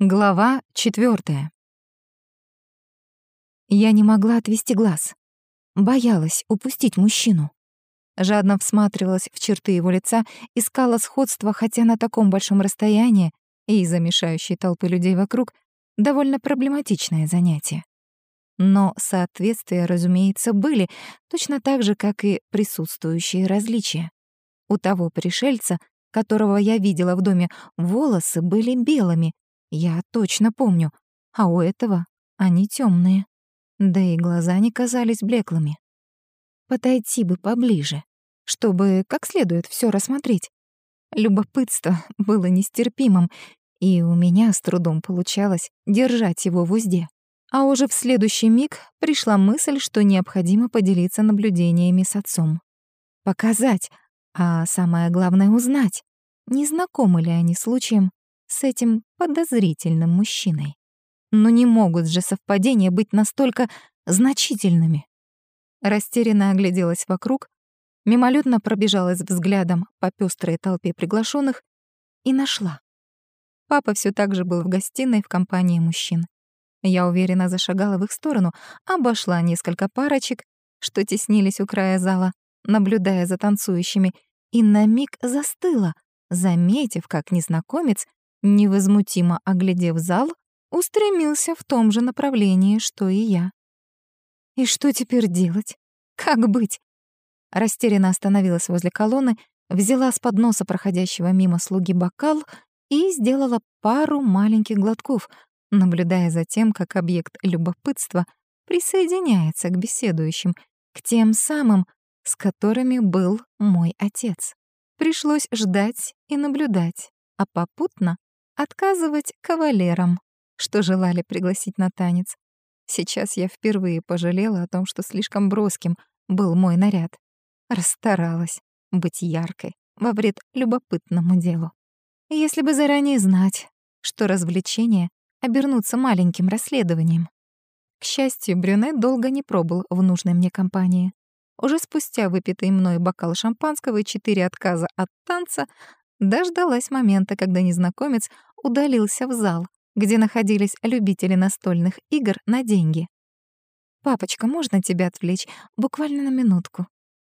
Глава четвертая. Я не могла отвести глаз. Боялась упустить мужчину. Жадно всматривалась в черты его лица, искала сходства, хотя на таком большом расстоянии и из-за мешающей толпы людей вокруг довольно проблематичное занятие. Но соответствия, разумеется, были, точно так же, как и присутствующие различия. У того пришельца, которого я видела в доме, волосы были белыми, я точно помню. А у этого они темные. Да и глаза не казались блеклыми. Подойти бы поближе, чтобы как следует все рассмотреть. Любопытство было нестерпимым, и у меня с трудом получалось держать его в узде. А уже в следующий миг пришла мысль, что необходимо поделиться наблюдениями с отцом. Показать, а самое главное — узнать, не знакомы ли они случаем с этим подозрительным мужчиной. Но не могут же совпадения быть настолько значительными. Растерянно огляделась вокруг, мимолетно пробежалась взглядом по пестрой толпе приглашенных и нашла. Папа все так же был в гостиной в компании мужчин. Я уверенно зашагала в их сторону, обошла несколько парочек, что теснились у края зала, наблюдая за танцующими, и на миг застыла, заметив, как незнакомец невозмутимо оглядев зал, устремился в том же направлении, что и я. И что теперь делать? Как быть? Растерянно остановилась возле колонны, взяла с подноса проходящего мимо слуги бокал и сделала пару маленьких глотков, наблюдая за тем, как объект любопытства присоединяется к беседующим, к тем самым, с которыми был мой отец. Пришлось ждать и наблюдать, а попутно отказывать кавалерам, что желали пригласить на танец. Сейчас я впервые пожалела о том, что слишком броским был мой наряд. Расстаралась быть яркой во вред любопытному делу. Если бы заранее знать, что развлечения обернутся маленьким расследованием. К счастью, брюнет долго не пробыл в нужной мне компании. Уже спустя выпитый мной бокал шампанского и четыре отказа от танца дождалась момента, когда незнакомец удалился в зал, где находились любители настольных игр на деньги. «Папочка, можно тебя отвлечь? Буквально на минутку».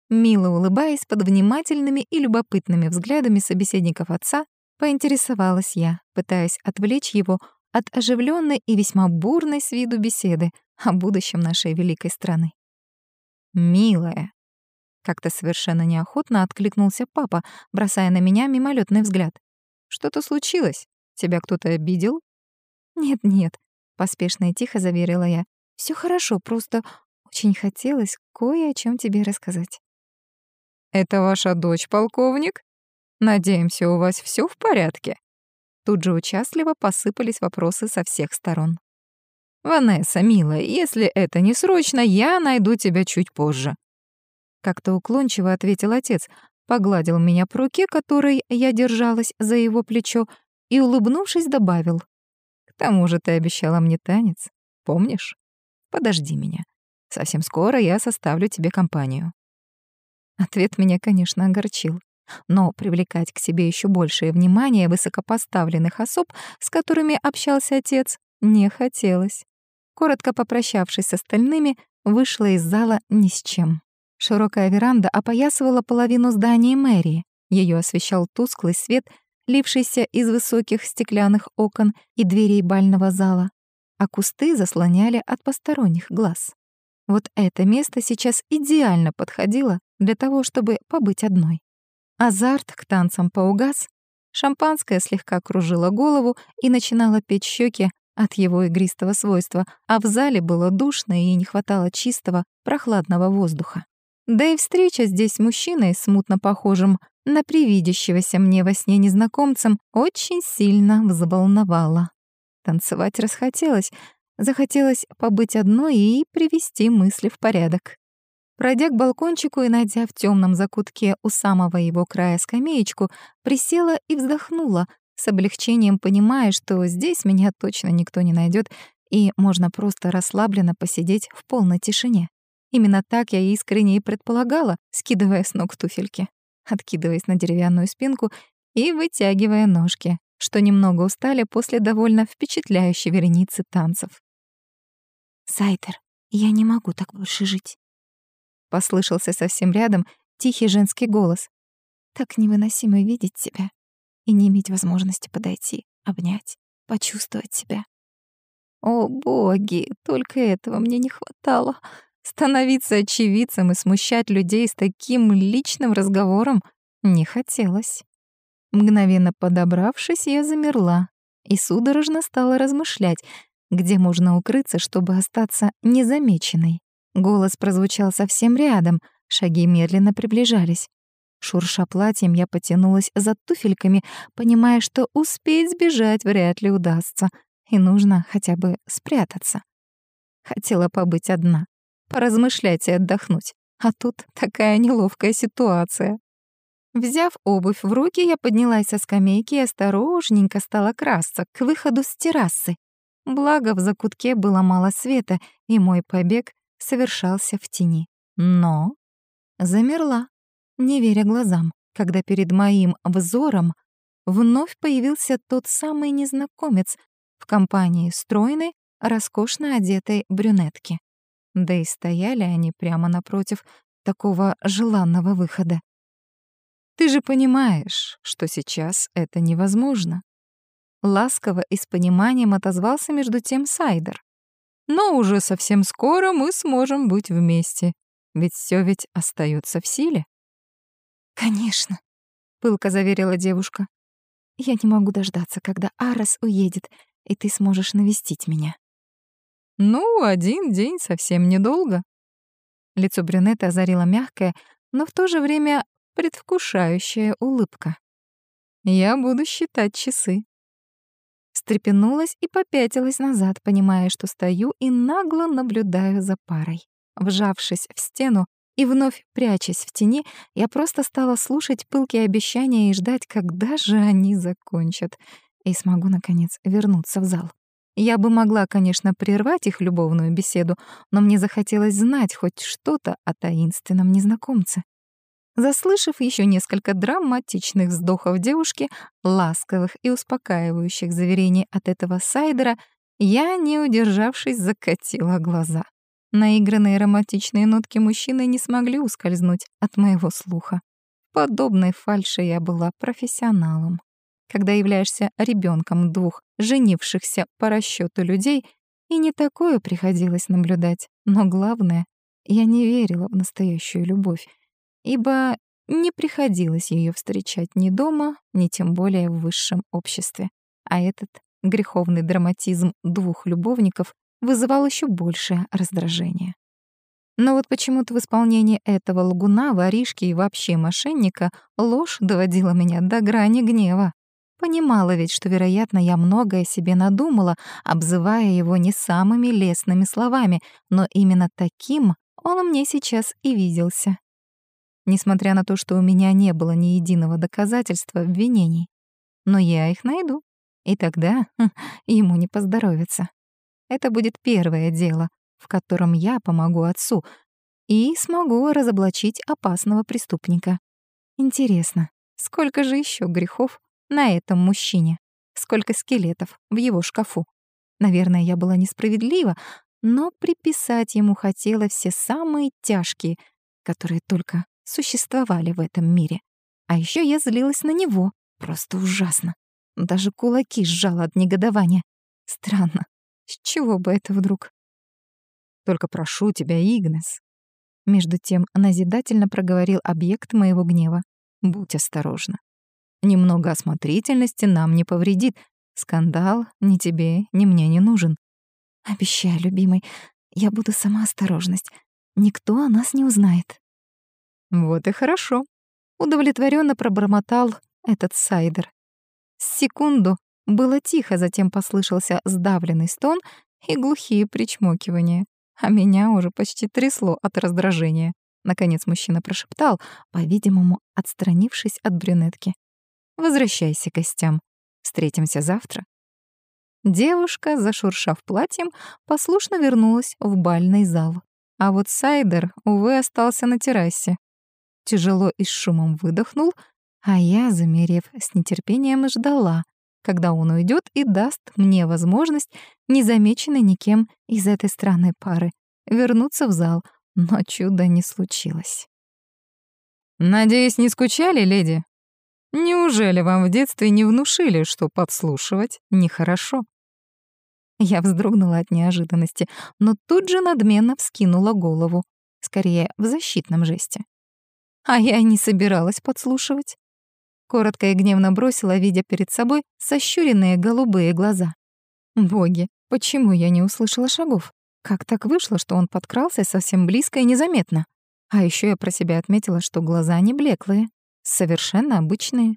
Мило улыбаясь под внимательными и любопытными взглядами собеседников отца, поинтересовалась я, пытаясь отвлечь его от оживленной и весьма бурной с виду беседы о будущем нашей великой страны. «Милая», — как-то совершенно неохотно откликнулся папа, бросая на меня мимолетный взгляд. «Что-то случилось? Тебя кто-то обидел?» «Нет-нет», — поспешно и тихо заверила я. Все хорошо, просто очень хотелось кое о чем тебе рассказать». «Это ваша дочь, полковник? Надеемся, у вас все в порядке?» Тут же участливо посыпались вопросы со всех сторон. «Ванесса, милая, если это не срочно, я найду тебя чуть позже». Как-то уклончиво ответил отец, погладил меня по руке, которой я держалась за его плечо, и, улыбнувшись, добавил. «К тому же ты обещала мне танец, помнишь? Подожди меня. Совсем скоро я составлю тебе компанию». Ответ меня, конечно, огорчил. Но привлекать к себе еще большее внимание высокопоставленных особ, с которыми общался отец, не хотелось. Коротко попрощавшись с остальными, вышла из зала ни с чем. Широкая веранда опоясывала половину здания мэрии. Ее освещал тусклый свет лившийся из высоких стеклянных окон и дверей бального зала, а кусты заслоняли от посторонних глаз. Вот это место сейчас идеально подходило для того, чтобы побыть одной. Азарт к танцам поугас, шампанское слегка кружило голову и начинало печь щеки от его игристого свойства, а в зале было душно и не хватало чистого, прохладного воздуха. Да и встреча здесь с мужчиной, смутно похожим на привидящегося мне во сне незнакомцем, очень сильно взволновала. Танцевать расхотелось, захотелось побыть одной и привести мысли в порядок. Пройдя к балкончику и найдя в темном закутке у самого его края скамеечку, присела и вздохнула, с облегчением понимая, что здесь меня точно никто не найдет и можно просто расслабленно посидеть в полной тишине. Именно так я искренне и предполагала, скидывая с ног туфельки откидываясь на деревянную спинку и вытягивая ножки, что немного устали после довольно впечатляющей вереницы танцев. «Сайтер, я не могу так больше жить», — послышался совсем рядом тихий женский голос. «Так невыносимо видеть тебя и не иметь возможности подойти, обнять, почувствовать себя». О, боги, только этого мне не хватало. Становиться очевидцем и смущать людей с таким личным разговором не хотелось. Мгновенно подобравшись, я замерла и судорожно стала размышлять, где можно укрыться, чтобы остаться незамеченной. Голос прозвучал совсем рядом, шаги медленно приближались. Шурша платьем, я потянулась за туфельками, понимая, что успеть сбежать вряд ли удастся, и нужно хотя бы спрятаться. Хотела побыть одна, поразмышлять и отдохнуть, а тут такая неловкая ситуация. Взяв обувь в руки, я поднялась со скамейки и осторожненько стала красться к выходу с террасы. Благо, в закутке было мало света, и мой побег совершался в тени. Но замерла, не веря глазам, когда перед моим взором вновь появился тот самый незнакомец в компании стройной, роскошно одетой брюнетки. Да и стояли они прямо напротив такого желанного выхода. Ты же понимаешь, что сейчас это невозможно. Ласково и с пониманием отозвался между тем Сайдер. Но уже совсем скоро мы сможем быть вместе, ведь все ведь остается в силе. Конечно, пылко заверила девушка. Я не могу дождаться, когда Арас уедет, и ты сможешь навестить меня. Ну, один день совсем недолго. Лицо брюнета озарила мягкая, но в то же время предвкушающая улыбка. «Я буду считать часы». Встрепенулась и попятилась назад, понимая, что стою и нагло наблюдаю за парой. Вжавшись в стену и вновь прячась в тени, я просто стала слушать пылкие обещания и ждать, когда же они закончат, и смогу, наконец, вернуться в зал. Я бы могла, конечно, прервать их любовную беседу, но мне захотелось знать хоть что-то о таинственном незнакомце. Заслышав еще несколько драматичных вздохов девушки, ласковых и успокаивающих заверений от этого сайдера, я, не удержавшись, закатила глаза. Наигранные романтичные нотки мужчины не смогли ускользнуть от моего слуха. Подобной фальши я была профессионалом. Когда являешься ребенком двух женившихся по расчету людей, и не такое приходилось наблюдать, но главное, я не верила в настоящую любовь ибо не приходилось ее встречать ни дома, ни тем более в высшем обществе. А этот греховный драматизм двух любовников вызывал еще большее раздражение. Но вот почему-то в исполнении этого лгуна, воришки и вообще мошенника ложь доводила меня до грани гнева. Понимала ведь, что, вероятно, я многое себе надумала, обзывая его не самыми лестными словами, но именно таким он мне сейчас и виделся несмотря на то, что у меня не было ни единого доказательства обвинений. Но я их найду, и тогда хм, ему не поздоровится. Это будет первое дело, в котором я помогу отцу и смогу разоблачить опасного преступника. Интересно, сколько же еще грехов на этом мужчине? Сколько скелетов в его шкафу? Наверное, я была несправедлива, но приписать ему хотела все самые тяжкие, которые только существовали в этом мире. А еще я злилась на него. Просто ужасно. Даже кулаки сжала от негодования. Странно. С чего бы это вдруг? Только прошу тебя, Игнес. Между тем назидательно проговорил объект моего гнева. Будь осторожна. Немного осмотрительности нам не повредит. Скандал ни тебе, ни мне не нужен. Обещаю, любимый, я буду сама осторожность. Никто о нас не узнает. Вот и хорошо. Удовлетворенно пробормотал этот сайдер. Секунду было тихо, затем послышался сдавленный стон и глухие причмокивания. А меня уже почти трясло от раздражения. Наконец мужчина прошептал, по-видимому, отстранившись от брюнетки. «Возвращайся к гостям. Встретимся завтра». Девушка, зашуршав платьем, послушно вернулась в бальный зал. А вот Сайдер, увы, остался на террасе, тяжело и с шумом выдохнул, а я, замерев с нетерпением, ждала, когда он уйдет и даст мне возможность, незамеченной никем из этой странной пары, вернуться в зал, но чуда не случилось. «Надеюсь, не скучали, леди? Неужели вам в детстве не внушили, что подслушивать нехорошо?» Я вздрогнула от неожиданности, но тут же надменно вскинула голову, скорее в защитном жесте. А я не собиралась подслушивать. Коротко и гневно бросила, видя перед собой сощуренные голубые глаза. Боги, почему я не услышала шагов? Как так вышло, что он подкрался совсем близко и незаметно? А еще я про себя отметила, что глаза не блеклые, совершенно обычные.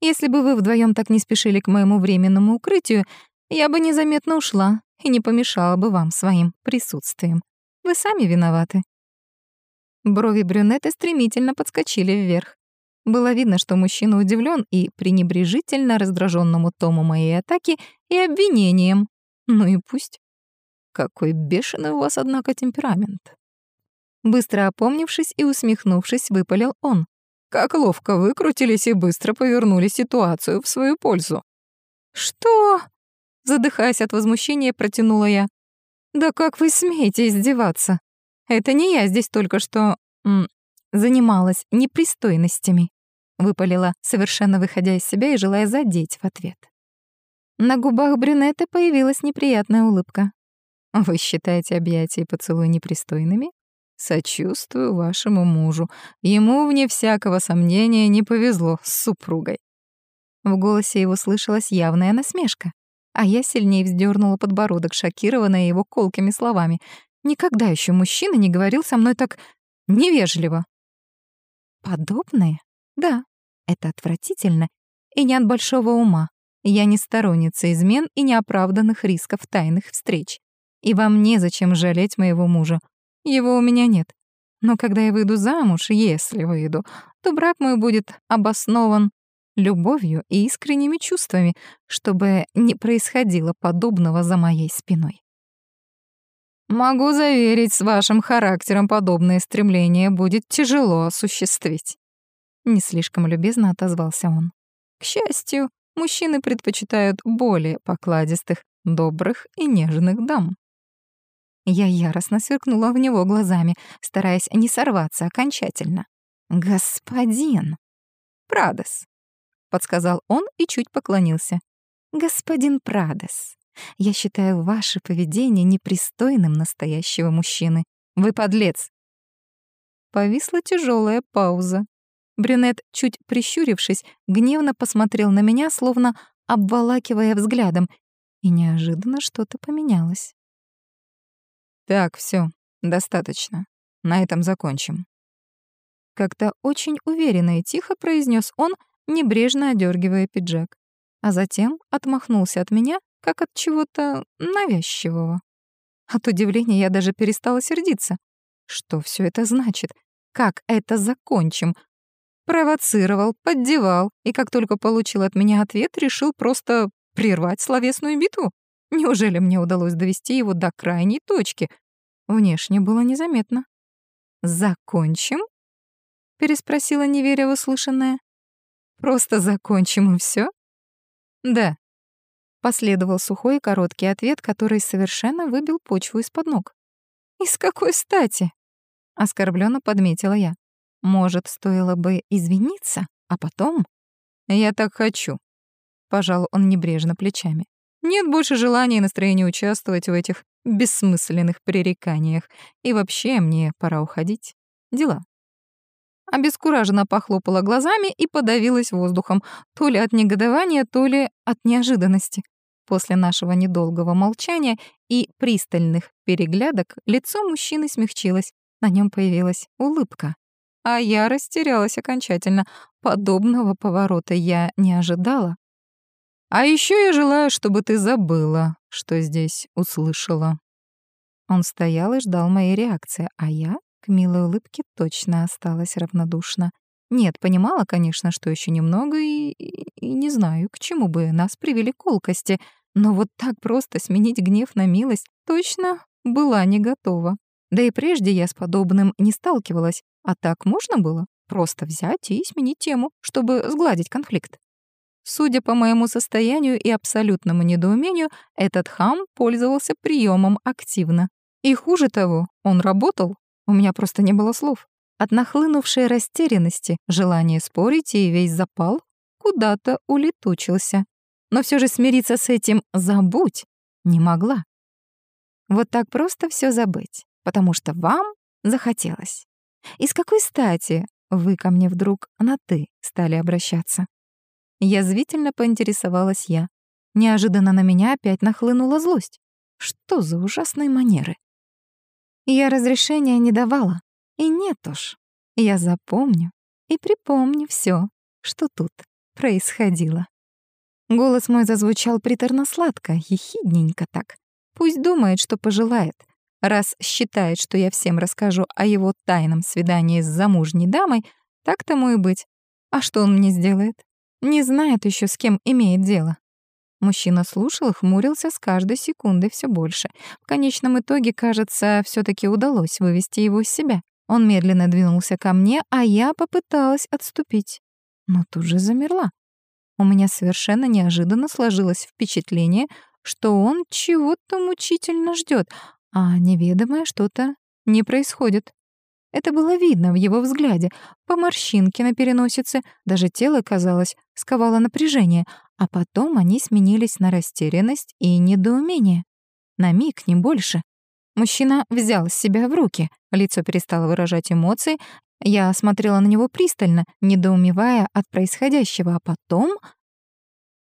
Если бы вы вдвоем так не спешили к моему временному укрытию, я бы незаметно ушла и не помешала бы вам своим присутствием. Вы сами виноваты». Брови брюнета стремительно подскочили вверх. Было видно, что мужчина удивлен и пренебрежительно раздраженному тому моей атаки и обвинением. Ну и пусть. Какой бешеный у вас, однако, темперамент. Быстро опомнившись и усмехнувшись, выпалил он. Как ловко выкрутились и быстро повернули ситуацию в свою пользу. «Что?» Задыхаясь от возмущения, протянула я. «Да как вы смеете издеваться? Это не я здесь только что... М, занималась непристойностями», — выпалила, совершенно выходя из себя и желая задеть в ответ. На губах брюнета появилась неприятная улыбка. «Вы считаете объятия и поцелуй непристойными? Сочувствую вашему мужу. Ему, вне всякого сомнения, не повезло с супругой». В голосе его слышалась явная насмешка а я сильнее вздернула подбородок, шокированная его колкими словами. Никогда еще мужчина не говорил со мной так невежливо. Подобное? Да, это отвратительно и не от большого ума. Я не сторонница измен и неоправданных рисков тайных встреч. И вам незачем жалеть моего мужа. Его у меня нет. Но когда я выйду замуж, если выйду, то брак мой будет обоснован любовью и искренними чувствами, чтобы не происходило подобного за моей спиной. Могу заверить, с вашим характером подобное стремление будет тяжело осуществить. Не слишком любезно отозвался он. К счастью, мужчины предпочитают более покладистых, добрых и нежных дам. Я яростно сверкнула в него глазами, стараясь не сорваться окончательно. «Господин!» «Прадос, подсказал он и чуть поклонился. Господин Прадес, я считаю ваше поведение непристойным настоящего мужчины. Вы подлец. Повисла тяжелая пауза. Брюнет, чуть прищурившись, гневно посмотрел на меня, словно обволакивая взглядом, и неожиданно что-то поменялось. «Так, все, достаточно. На этом закончим». Как-то очень уверенно и тихо произнес он, небрежно одергивая пиджак, а затем отмахнулся от меня, как от чего-то навязчивого. От удивления я даже перестала сердиться. Что все это значит? Как это закончим? Провоцировал, поддевал, и как только получил от меня ответ, решил просто прервать словесную битву. Неужели мне удалось довести его до крайней точки? Внешне было незаметно. «Закончим?» — переспросила, неверя в услышанное. Просто закончим и все? Да. Последовал сухой и короткий ответ, который совершенно выбил почву из-под ног. «И с какой стати?» — оскорбленно подметила я. «Может, стоило бы извиниться, а потом...» «Я так хочу», — пожал он небрежно плечами. «Нет больше желания и настроения участвовать в этих бессмысленных пререканиях. И вообще мне пора уходить. Дела» обескураженно похлопала глазами и подавилась воздухом, то ли от негодования, то ли от неожиданности. После нашего недолгого молчания и пристальных переглядок лицо мужчины смягчилось, на нем появилась улыбка. А я растерялась окончательно. Подобного поворота я не ожидала. «А еще я желаю, чтобы ты забыла, что здесь услышала». Он стоял и ждал моей реакции, а я к милой улыбке точно осталась равнодушна. Нет, понимала, конечно, что еще немного, и, и, и не знаю, к чему бы нас привели колкости, но вот так просто сменить гнев на милость точно была не готова. Да и прежде я с подобным не сталкивалась, а так можно было просто взять и сменить тему, чтобы сгладить конфликт. Судя по моему состоянию и абсолютному недоумению, этот хам пользовался приемом активно. И хуже того, он работал. У меня просто не было слов. От нахлынувшей растерянности, желание спорить и весь запал куда-то улетучился. Но все же смириться с этим «забудь» не могла. Вот так просто все забыть, потому что вам захотелось. И с какой стати вы ко мне вдруг на «ты» стали обращаться? Язвительно поинтересовалась я. Неожиданно на меня опять нахлынула злость. Что за ужасные манеры? Я разрешения не давала. И нет уж. Я запомню и припомню все, что тут происходило. Голос мой зазвучал приторно-сладко, ехидненько так. Пусть думает, что пожелает. Раз считает, что я всем расскажу о его тайном свидании с замужней дамой, так тому и быть. А что он мне сделает? Не знает еще, с кем имеет дело. Мужчина слушал и хмурился с каждой секундой все больше. В конечном итоге, кажется, все таки удалось вывести его из себя. Он медленно двинулся ко мне, а я попыталась отступить. Но тут же замерла. У меня совершенно неожиданно сложилось впечатление, что он чего-то мучительно ждет, а неведомое что-то не происходит. Это было видно в его взгляде, по морщинке на переносице, даже тело, казалось, сковало напряжение, а потом они сменились на растерянность и недоумение. На миг, не больше. Мужчина взял себя в руки, лицо перестало выражать эмоции, я смотрела на него пристально, недоумевая от происходящего, а потом...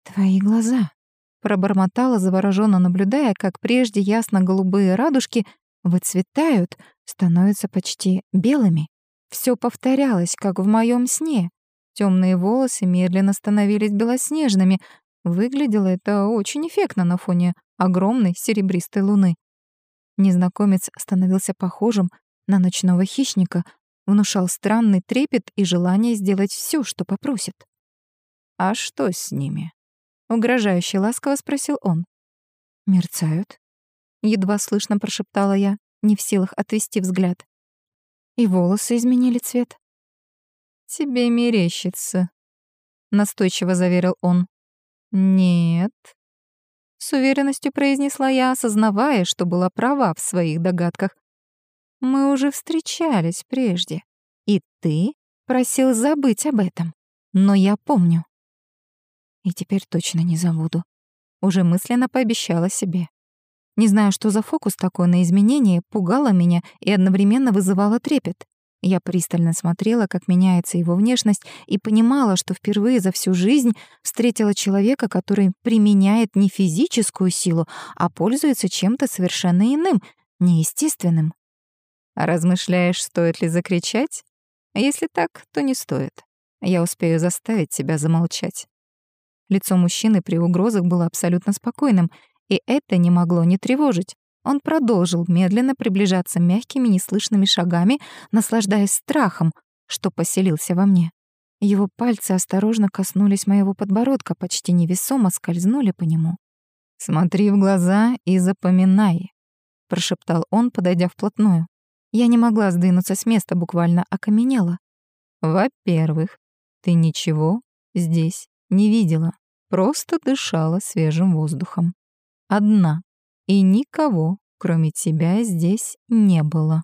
«Твои глаза», — пробормотала, завороженно наблюдая, как прежде ясно-голубые радужки выцветают, становятся почти белыми. Все повторялось, как в моем сне. Темные волосы медленно становились белоснежными. Выглядело это очень эффектно на фоне огромной серебристой луны. Незнакомец становился похожим на ночного хищника, внушал странный трепет и желание сделать все, что попросит. «А что с ними?» — угрожающе ласково спросил он. «Мерцают», — едва слышно прошептала я не в силах отвести взгляд. И волосы изменили цвет. «Тебе мерещится», — настойчиво заверил он. «Нет», — с уверенностью произнесла я, осознавая, что была права в своих догадках. «Мы уже встречались прежде, и ты просил забыть об этом, но я помню». И теперь точно не забуду. Уже мысленно пообещала себе. Не знаю, что за фокус такой на изменение, пугало меня и одновременно вызывало трепет. Я пристально смотрела, как меняется его внешность, и понимала, что впервые за всю жизнь встретила человека, который применяет не физическую силу, а пользуется чем-то совершенно иным, неестественным. размышляешь, стоит ли закричать? Если так, то не стоит. Я успею заставить тебя замолчать. Лицо мужчины при угрозах было абсолютно спокойным — и это не могло не тревожить. Он продолжил медленно приближаться мягкими неслышными шагами, наслаждаясь страхом, что поселился во мне. Его пальцы осторожно коснулись моего подбородка, почти невесомо скользнули по нему. «Смотри в глаза и запоминай», — прошептал он, подойдя вплотную. Я не могла сдвинуться с места, буквально окаменела. «Во-первых, ты ничего здесь не видела, просто дышала свежим воздухом одна, и никого, кроме тебя, здесь не было.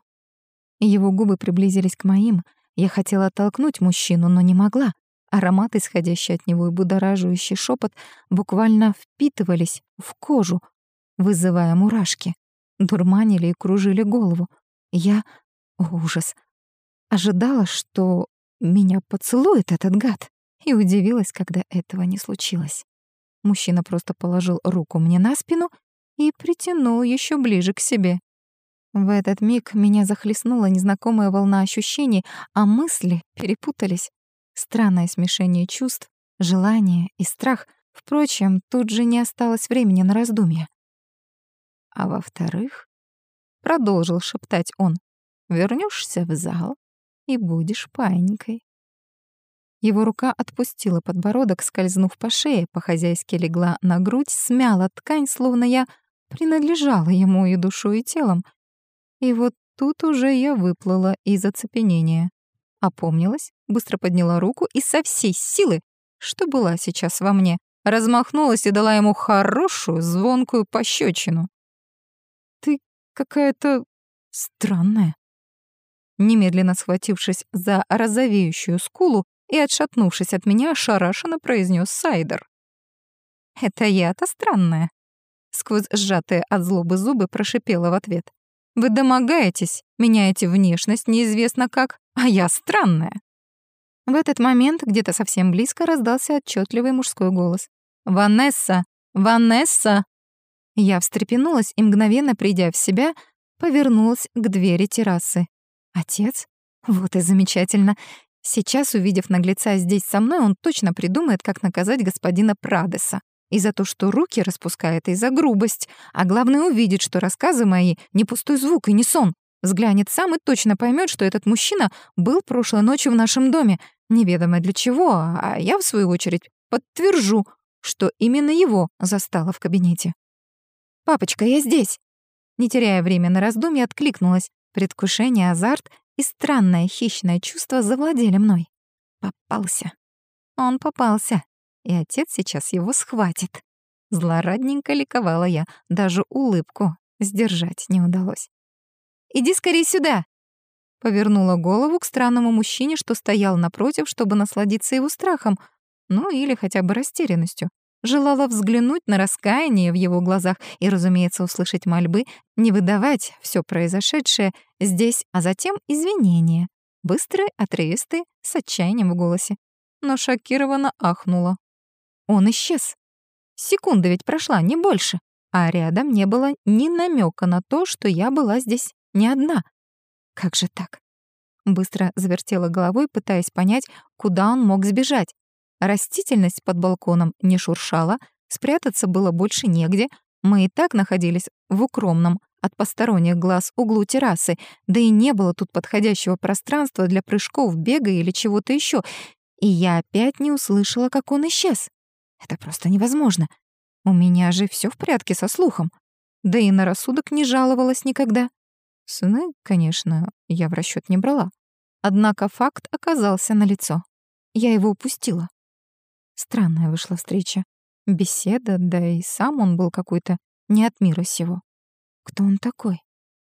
Его губы приблизились к моим. Я хотела оттолкнуть мужчину, но не могла. Аромат, исходящий от него и будоражащий шепот, буквально впитывались в кожу, вызывая мурашки. Дурманили и кружили голову. Я... О, ужас! Ожидала, что меня поцелует этот гад, и удивилась, когда этого не случилось. Мужчина просто положил руку мне на спину и притянул еще ближе к себе. В этот миг меня захлестнула незнакомая волна ощущений, а мысли перепутались. Странное смешение чувств, желание и страх. Впрочем, тут же не осталось времени на раздумья. А во-вторых, продолжил шептать он, вернешься в зал и будешь паинькой. Его рука отпустила подбородок, скользнув по шее, по-хозяйски легла на грудь, смяла ткань, словно я принадлежала ему и душой, и телом. И вот тут уже я выплыла из оцепенения. Опомнилась, быстро подняла руку и со всей силы что была сейчас во мне, размахнулась и дала ему хорошую, звонкую пощечину. «Ты какая-то странная». Немедленно схватившись за розовеющую скулу и отшатнувшись от меня, ошарашенно произнес Сайдер. «Это я-то странная?» Сквозь сжатые от злобы зубы прошипела в ответ. «Вы домогаетесь, меняете внешность неизвестно как, а я странная». В этот момент где-то совсем близко раздался отчетливый мужской голос. «Ванесса! Ванесса!» Я встрепенулась и, мгновенно придя в себя, повернулась к двери террасы. «Отец? Вот и замечательно. Сейчас, увидев наглеца здесь со мной, он точно придумает, как наказать господина Прадеса. И за то, что руки распускает, и за грубость. А главное, увидит, что рассказы мои — не пустой звук и не сон. Взглянет сам и точно поймет, что этот мужчина был прошлой ночью в нашем доме. Неведомо для чего, а я, в свою очередь, подтвержу, что именно его застала в кабинете. «Папочка, я здесь!» Не теряя время на раздумье, откликнулась. Предвкушение, азарт и странное хищное чувство завладели мной. Попался. Он попался и отец сейчас его схватит. Злорадненько ликовала я, даже улыбку сдержать не удалось. «Иди скорее сюда!» Повернула голову к странному мужчине, что стоял напротив, чтобы насладиться его страхом, ну или хотя бы растерянностью. Желала взглянуть на раскаяние в его глазах и, разумеется, услышать мольбы, не выдавать все произошедшее здесь, а затем извинения. Быстрые, отрывистые, с отчаянием в голосе. Но шокированно ахнула. Он исчез. Секунда ведь прошла, не больше. А рядом не было ни намека на то, что я была здесь не одна. Как же так? Быстро завертела головой, пытаясь понять, куда он мог сбежать. Растительность под балконом не шуршала, спрятаться было больше негде. Мы и так находились в укромном от посторонних глаз углу террасы, да и не было тут подходящего пространства для прыжков, бега или чего-то еще. И я опять не услышала, как он исчез. Это просто невозможно. У меня же все в порядке со слухом. Да и на рассудок не жаловалась никогда. Сны, конечно, я в расчет не брала. Однако факт оказался налицо. Я его упустила. Странная вышла встреча. Беседа, да и сам он был какой-то не от мира сего. Кто он такой?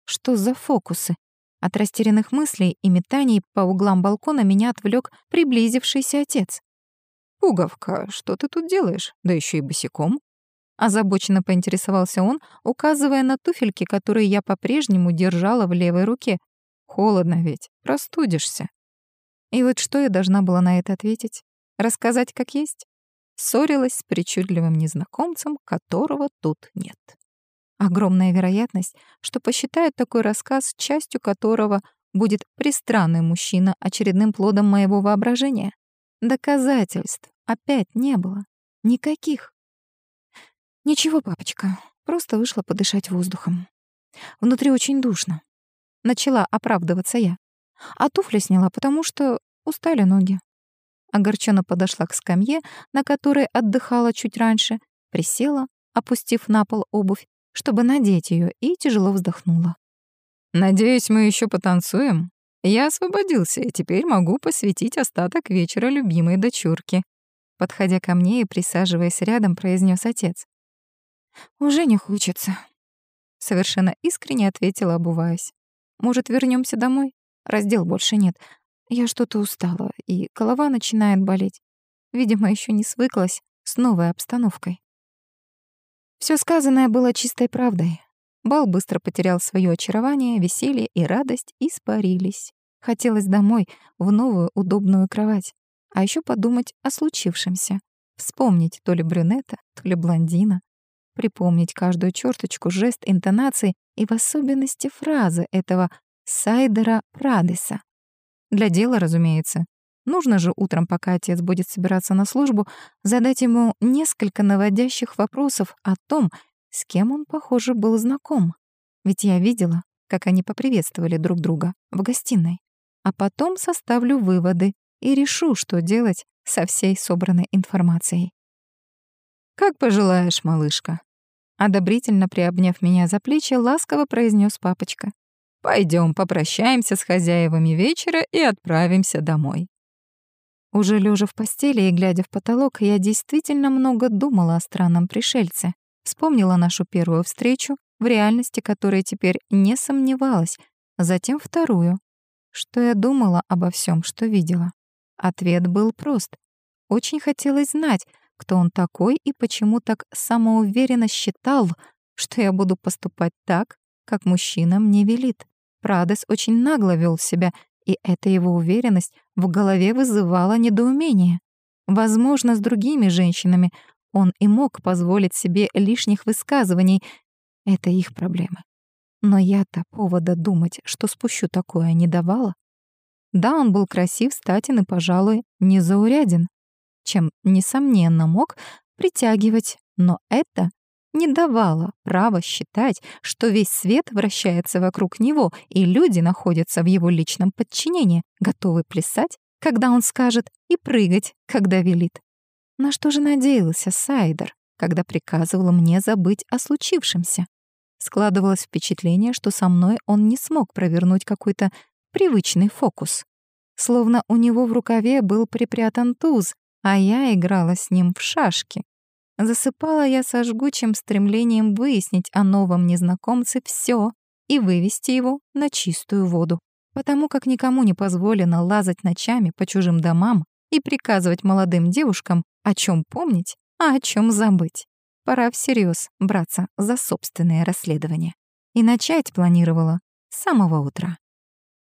Что за фокусы? От растерянных мыслей и метаний по углам балкона меня отвлек приблизившийся отец. «Пуговка, что ты тут делаешь? Да еще и босиком?» Озабоченно поинтересовался он, указывая на туфельки, которые я по-прежнему держала в левой руке. «Холодно ведь, простудишься». И вот что я должна была на это ответить? Рассказать как есть? Ссорилась с причудливым незнакомцем, которого тут нет. Огромная вероятность, что посчитают такой рассказ, частью которого будет пристранный мужчина очередным плодом моего воображения. Доказательств опять не было. Никаких. Ничего, папочка, просто вышла подышать воздухом. Внутри очень душно. Начала оправдываться я. А туфли сняла, потому что устали ноги. Огорченно подошла к скамье, на которой отдыхала чуть раньше, присела, опустив на пол обувь, чтобы надеть ее, и тяжело вздохнула. «Надеюсь, мы еще потанцуем?» Я освободился и теперь могу посвятить остаток вечера любимой дочурке. Подходя ко мне и присаживаясь рядом, произнес отец. «Уже не хочется», — совершенно искренне ответила, обуваясь. «Может, вернемся домой? Раздел больше нет. Я что-то устала, и голова начинает болеть. Видимо, еще не свыклась с новой обстановкой». Все сказанное было чистой правдой. Бал быстро потерял свое очарование, веселье и радость испарились. Хотелось домой, в новую удобную кровать. А еще подумать о случившемся. Вспомнить то ли брюнета, то ли блондина. Припомнить каждую черточку, жест, интонации и в особенности фразы этого Сайдера Прадеса. Для дела, разумеется. Нужно же утром, пока отец будет собираться на службу, задать ему несколько наводящих вопросов о том, с кем он, похоже, был знаком. Ведь я видела, как они поприветствовали друг друга в гостиной. А потом составлю выводы и решу, что делать со всей собранной информацией. «Как пожелаешь, малышка», — одобрительно приобняв меня за плечи, ласково произнес папочка. Пойдем, попрощаемся с хозяевами вечера и отправимся домой. Уже лежа в постели и глядя в потолок, я действительно много думала о странном пришельце. Вспомнила нашу первую встречу, в реальности которой теперь не сомневалась, затем вторую. Что я думала обо всем, что видела? Ответ был прост. Очень хотелось знать, кто он такой и почему так самоуверенно считал, что я буду поступать так, как мужчина мне велит. Прадес очень нагло вел себя, и эта его уверенность в голове вызывала недоумение. Возможно, с другими женщинами он и мог позволить себе лишних высказываний. Это их проблемы. Но я-то повода думать, что спущу такое, не давала. Да, он был красив, статен и, пожалуй, незауряден, чем, несомненно, мог притягивать, но это не давало права считать, что весь свет вращается вокруг него, и люди находятся в его личном подчинении, готовы плясать, когда он скажет, и прыгать, когда велит. На что же надеялся Сайдер, когда приказывал мне забыть о случившемся? Складывалось впечатление, что со мной он не смог провернуть какой-то привычный фокус. Словно у него в рукаве был припрятан туз, а я играла с ним в шашки. Засыпала я со жгучим стремлением выяснить о новом незнакомце все и вывести его на чистую воду. Потому как никому не позволено лазать ночами по чужим домам и приказывать молодым девушкам о чем помнить, а о чем забыть. Пора всерьез браться за собственное расследование. И начать планировала с самого утра.